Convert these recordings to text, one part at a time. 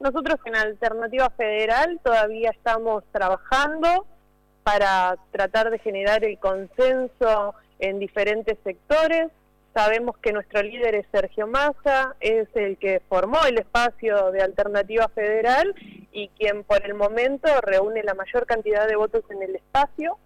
Nosotros en Alternativa Federal todavía estamos trabajando para tratar de generar el consenso en diferentes sectores. Sabemos que nuestro líder es Sergio Massa, es el que formó el espacio de Alternativa Federal y quien por el momento reúne la mayor cantidad de votos en el espacio.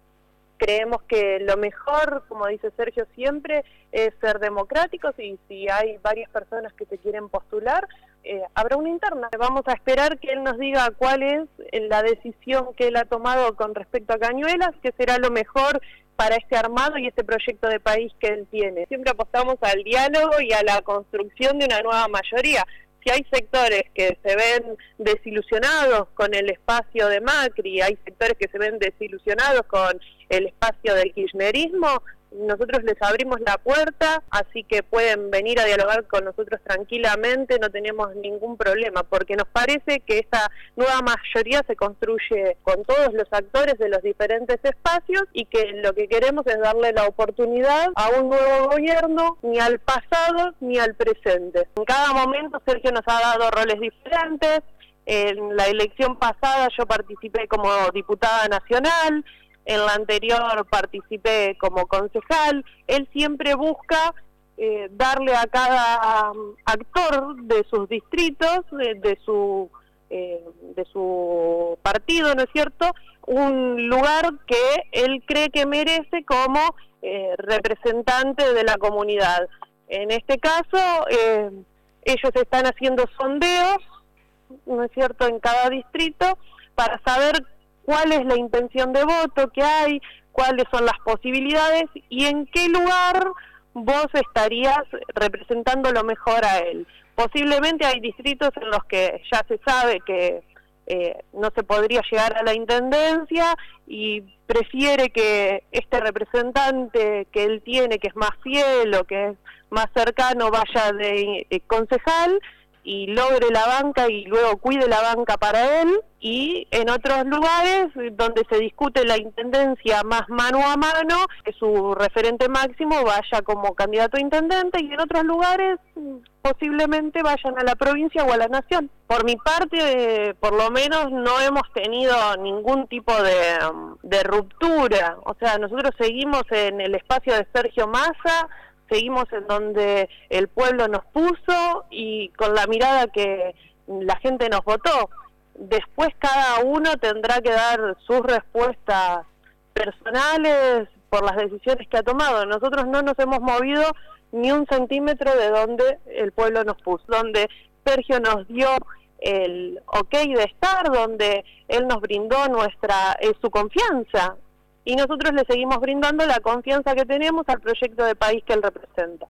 Creemos que lo mejor, como dice Sergio siempre, es ser democráticos y si hay varias personas que se quieren postular, eh, habrá una interna. Vamos a esperar que él nos diga cuál es la decisión que él ha tomado con respecto a Cañuelas, que será lo mejor para este armado y este proyecto de país que él tiene. Siempre apostamos al diálogo y a la construcción de una nueva mayoría. Si hay sectores que se ven desilusionados con el espacio de Macri, hay sectores que se ven desilusionados con el espacio del kirchnerismo, nosotros les abrimos la puerta, así que pueden venir a dialogar con nosotros tranquilamente, no tenemos ningún problema, porque nos parece que esta nueva mayoría se construye con todos los actores de los diferentes espacios y que lo que queremos es darle la oportunidad a un nuevo gobierno, ni al pasado ni al presente. En cada momento Sergio nos ha dado roles diferentes, en la elección pasada yo participé como diputada nacional, en la anterior participé como concejal, él siempre busca eh, darle a cada um, actor de sus distritos, de, su eh, de su partido, ¿no es cierto?, un lugar que él cree que merece como eh, representante de la comunidad. En este caso, ellos están haciendo sondeos, ¿no es cierto?, en cada distrito para saber cuál es la intención de voto que hay, cuáles son las posibilidades y en qué lugar vos estarías representando lo mejor a él. Posiblemente hay distritos en los que ya se sabe que eh, no se podría llegar a la intendencia y prefiere que este representante que él tiene, que es más fiel o que es más cercano, vaya de concejal y logre la banca y luego cuide la banca para él y en otros lugares donde se discute la intendencia más mano a mano, que su referente máximo vaya como candidato a intendente y en otros lugares posiblemente vayan a la provincia o a la nación. Por mi parte, por lo menos no hemos tenido ningún tipo de, de ruptura, o sea, nosotros seguimos en el espacio de Sergio Massa, seguimos en donde el pueblo nos puso y con la mirada que la gente nos votó. Después cada uno tendrá que dar sus respuestas personales por las decisiones que ha tomado. Nosotros no nos hemos movido ni un centímetro de donde el pueblo nos puso, donde Sergio nos dio el ok de estar, donde él nos brindó nuestra eh, su confianza y nosotros le seguimos brindando la confianza que tenemos al proyecto de país que él representa.